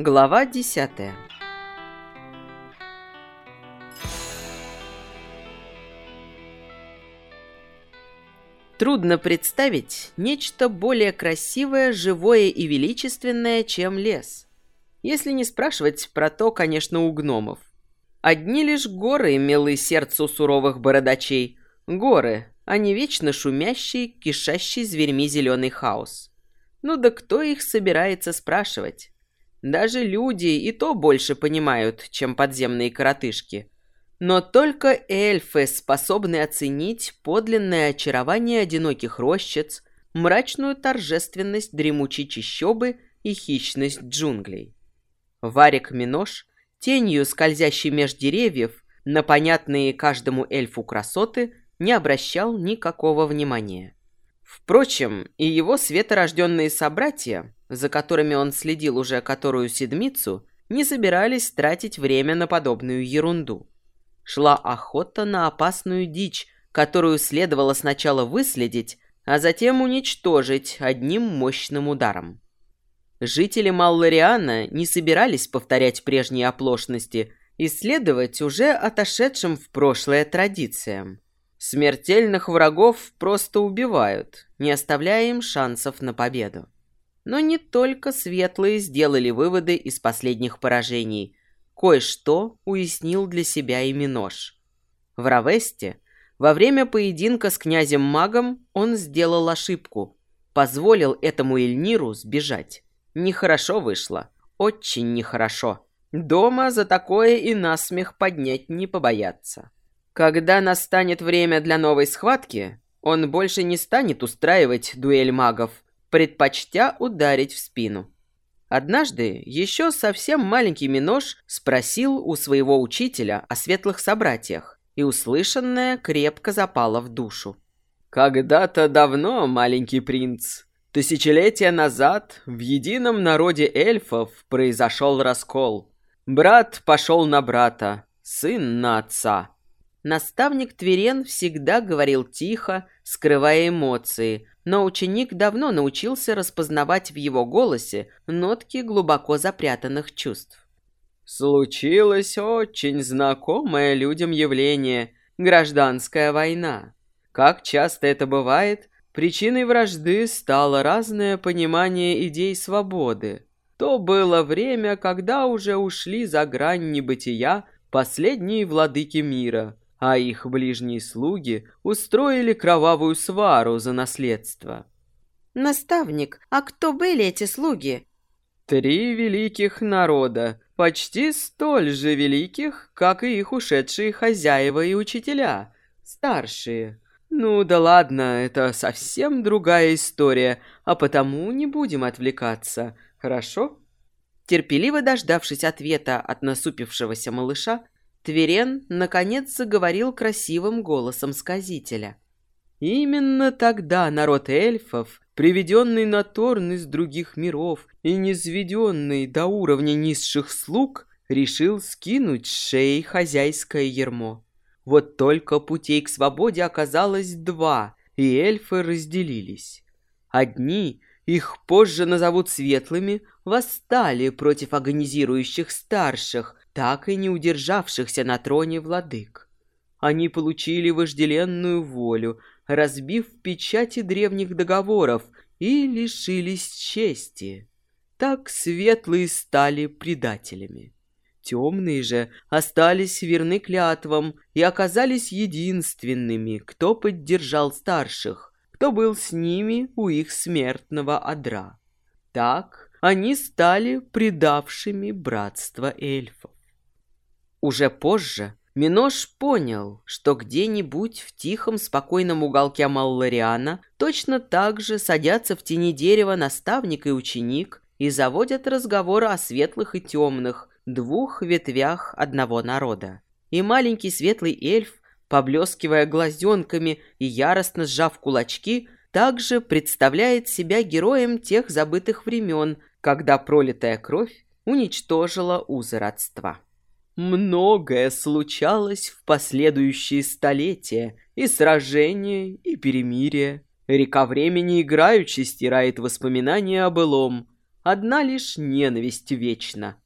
Глава десятая Трудно представить нечто более красивое, живое и величественное, чем лес. Если не спрашивать про то, конечно, у гномов. Одни лишь горы милы сердцу суровых бородачей. Горы, а не вечно шумящий, кишащий зверьми зеленый хаос. Ну да кто их собирается спрашивать? Даже люди и то больше понимают, чем подземные коротышки. Но только эльфы способны оценить подлинное очарование одиноких рощиц, мрачную торжественность дремучей чащобы и хищность джунглей. Варик Минош, тенью скользящей меж деревьев, на понятные каждому эльфу красоты, не обращал никакого внимания. Впрочем, и его светорожденные собратья, за которыми он следил уже которую седмицу, не собирались тратить время на подобную ерунду шла охота на опасную дичь, которую следовало сначала выследить, а затем уничтожить одним мощным ударом. Жители Маллариана не собирались повторять прежние оплошности и следовать уже отошедшим в прошлое традициям. Смертельных врагов просто убивают, не оставляя им шансов на победу. Но не только светлые сделали выводы из последних поражений, Кое-что уяснил для себя и Минош. В Равесте во время поединка с князем-магом он сделал ошибку. Позволил этому Эльниру сбежать. Нехорошо вышло. Очень нехорошо. Дома за такое и насмех поднять не побояться. Когда настанет время для новой схватки, он больше не станет устраивать дуэль магов, предпочтя ударить в спину. Однажды еще совсем маленький Минош спросил у своего учителя о светлых собратьях, и услышанное крепко запало в душу. «Когда-то давно, маленький принц, тысячелетия назад в едином народе эльфов произошел раскол. Брат пошел на брата, сын на отца». Наставник Тверен всегда говорил тихо, скрывая эмоции, но ученик давно научился распознавать в его голосе нотки глубоко запрятанных чувств. Случилось очень знакомое людям явление – гражданская война. Как часто это бывает, причиной вражды стало разное понимание идей свободы. То было время, когда уже ушли за грань небытия последние владыки мира – а их ближние слуги устроили кровавую свару за наследство. «Наставник, а кто были эти слуги?» «Три великих народа, почти столь же великих, как и их ушедшие хозяева и учителя, старшие. Ну да ладно, это совсем другая история, а потому не будем отвлекаться, хорошо?» Терпеливо дождавшись ответа от насупившегося малыша, Тверен, наконец, заговорил красивым голосом сказителя. Именно тогда народ эльфов, приведенный на Торн из других миров и низведенный до уровня низших слуг, решил скинуть с шеи хозяйское ермо. Вот только путей к свободе оказалось два, и эльфы разделились. Одни, их позже назовут светлыми, восстали против агонизирующих старших, так и не удержавшихся на троне владык. Они получили вожделенную волю, разбив печати древних договоров и лишились чести. Так светлые стали предателями. Темные же остались верны клятвам и оказались единственными, кто поддержал старших, кто был с ними у их смертного одра. Так они стали предавшими братство эльфов. Уже позже Минош понял, что где-нибудь в тихом, спокойном уголке Маллариана точно так же садятся в тени дерева наставник и ученик и заводят разговор о светлых и темных, двух ветвях одного народа. И маленький светлый эльф, поблескивая глазенками и яростно сжав кулачки, также представляет себя героем тех забытых времен, когда пролитая кровь уничтожила узы родства. Многое случалось в последующие столетия, и сражения, и перемирия. Река времени играючи стирает воспоминания о былом, одна лишь ненависть вечна.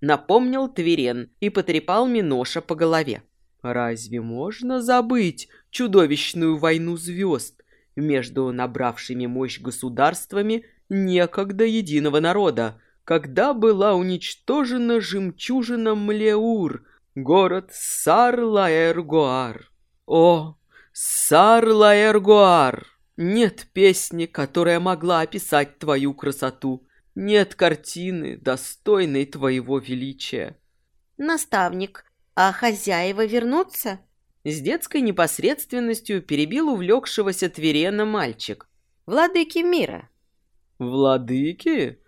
Напомнил Тверен и потрепал Миноша по голове. Разве можно забыть чудовищную войну звезд между набравшими мощь государствами некогда единого народа, когда была уничтожена жемчужина Млеур, город Сар-Лаэр-Гуар? О, Сар-Лаэр-Гуар! Нет песни, которая могла описать твою красоту. Нет картины, достойной твоего величия. Наставник, а хозяева вернутся? С детской непосредственностью перебил увлекшегося Тверена мальчик. Владыки мира. Владыки?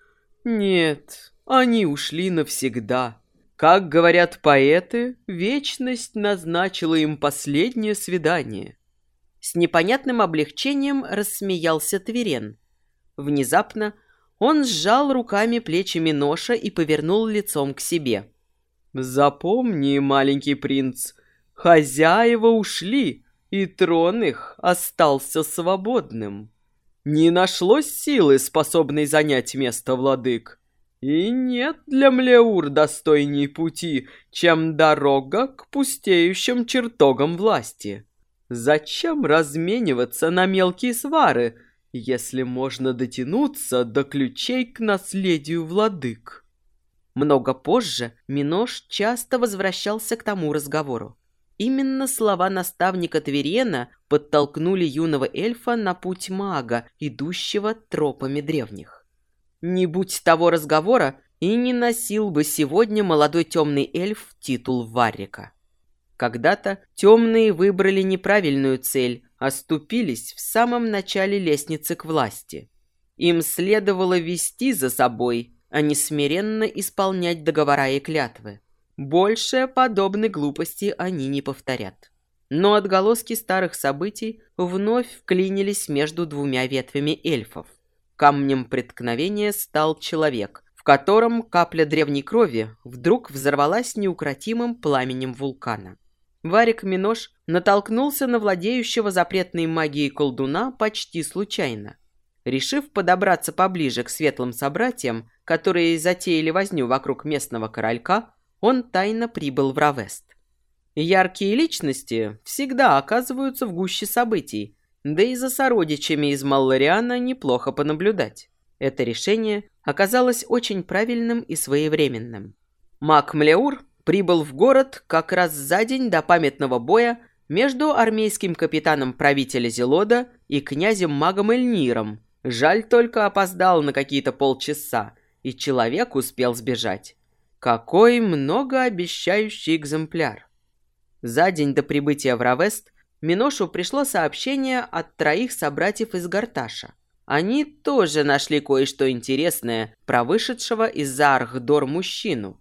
Нет, они ушли навсегда. Как говорят поэты, вечность назначила им последнее свидание. С непонятным облегчением рассмеялся Тверен. Внезапно он сжал руками плечи Миноша и повернул лицом к себе. «Запомни, маленький принц, хозяева ушли, и трон их остался свободным. Не нашлось силы, способной занять место владык. И нет для Млеур достойней пути, чем дорога к пустеющим чертогам власти. Зачем размениваться на мелкие свары, если можно дотянуться до ключей к наследию владык? Много позже Минош часто возвращался к тому разговору. Именно слова наставника Тверена подтолкнули юного эльфа на путь мага, идущего тропами древних. Не будь того разговора, и не носил бы сегодня молодой темный эльф титул Варрика. Когда-то темные выбрали неправильную цель, оступились в самом начале лестницы к власти. Им следовало вести за собой, а не смиренно исполнять договора и клятвы. Больше подобной глупости они не повторят. Но отголоски старых событий вновь вклинились между двумя ветвями эльфов. Камнем преткновения стал человек, в котором капля древней крови вдруг взорвалась неукротимым пламенем вулкана. Варик Минош натолкнулся на владеющего запретной магией колдуна почти случайно. Решив подобраться поближе к светлым собратьям, которые затеяли возню вокруг местного королька, он тайно прибыл в Равест. Яркие личности всегда оказываются в гуще событий, да и за сородичами из Маллариана неплохо понаблюдать. Это решение оказалось очень правильным и своевременным. Мак Млеур прибыл в город как раз за день до памятного боя между армейским капитаном правителя Зелода и князем-магом Эльниром. Жаль только опоздал на какие-то полчаса, и человек успел сбежать. Какой многообещающий экземпляр! За день до прибытия в Равест Миношу пришло сообщение от троих собратьев из Гарташа. Они тоже нашли кое-что интересное про вышедшего из-за Архдор мужчину.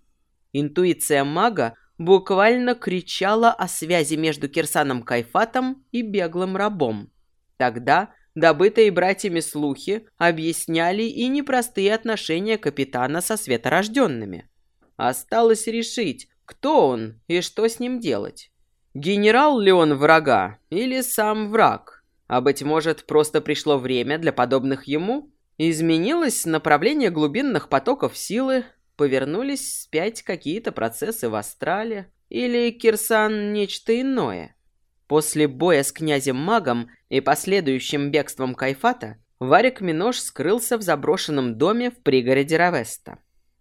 Интуиция мага буквально кричала о связи между Кирсаном Кайфатом и беглым рабом. Тогда добытые братьями слухи объясняли и непростые отношения капитана со светорожденными. Осталось решить, кто он и что с ним делать. Генерал ли он врага или сам враг? А быть может, просто пришло время для подобных ему? Изменилось направление глубинных потоков силы, повернулись вспять какие-то процессы в астрале, или Кирсан нечто иное? После боя с князем-магом и последующим бегством Кайфата, Варик Минош скрылся в заброшенном доме в пригороде Равеста.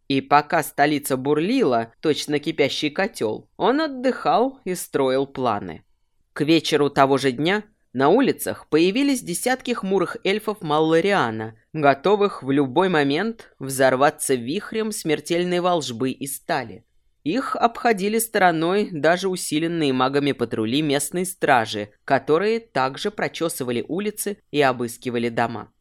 И пока столица бурлила, точно кипящий котел, он отдыхал и строил планы. К вечеру того же дня на улицах появились десятки хмурых эльфов Маллариана, готовых в любой момент взорваться вихрем смертельной волжбы и стали. Их обходили стороной даже усиленные магами патрули местной стражи, которые также прочесывали улицы и обыскивали дома.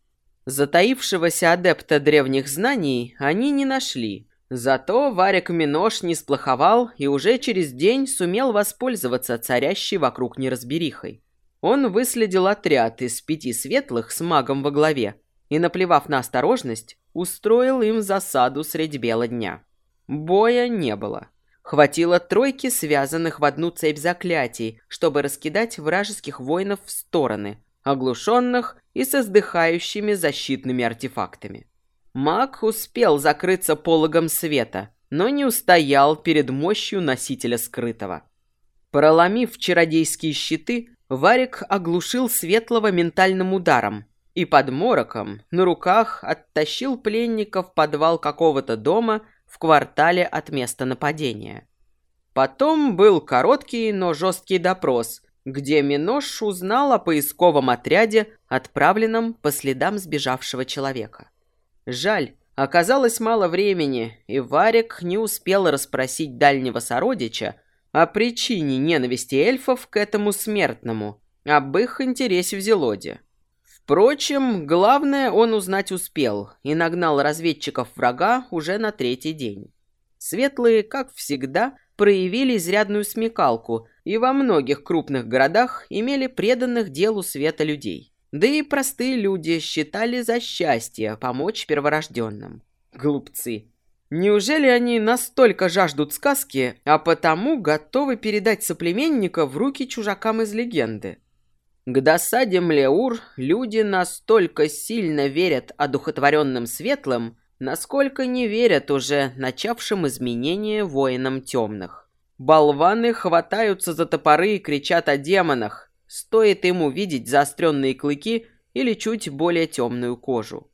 Затаившегося адепта древних знаний они не нашли. Зато Варик Минош не сплоховал и уже через день сумел воспользоваться царящей вокруг неразберихой. Он выследил отряд из пяти светлых с магом во главе и, наплевав на осторожность, устроил им засаду средь бела дня. Боя не было. Хватило тройки связанных в одну цепь заклятий, чтобы раскидать вражеских воинов в стороны, оглушенных и со сдыхающими защитными артефактами. Маг успел закрыться пологом света, но не устоял перед мощью носителя скрытого. Проломив чародейские щиты, Варик оглушил Светлого ментальным ударом и под мороком на руках оттащил пленника в подвал какого-то дома в квартале от места нападения. Потом был короткий, но жесткий допрос, где Минош узнал о поисковом отряде, отправленном по следам сбежавшего человека. Жаль, оказалось мало времени, и Варик не успел расспросить дальнего сородича о причине ненависти эльфов к этому смертному, об их интересе в Зелоде. Впрочем, главное он узнать успел и нагнал разведчиков врага уже на третий день. Светлые, как всегда, проявили изрядную смекалку и во многих крупных городах имели преданных делу света людей. Да и простые люди считали за счастье помочь перворожденным. Глупцы. Неужели они настолько жаждут сказки, а потому готовы передать соплеменника в руки чужакам из легенды? К досаде Млеур люди настолько сильно верят одухотворенным светлым, насколько не верят уже начавшим изменения воинам темных. Болваны хватаются за топоры и кричат о демонах, стоит им увидеть заостренные клыки или чуть более темную кожу.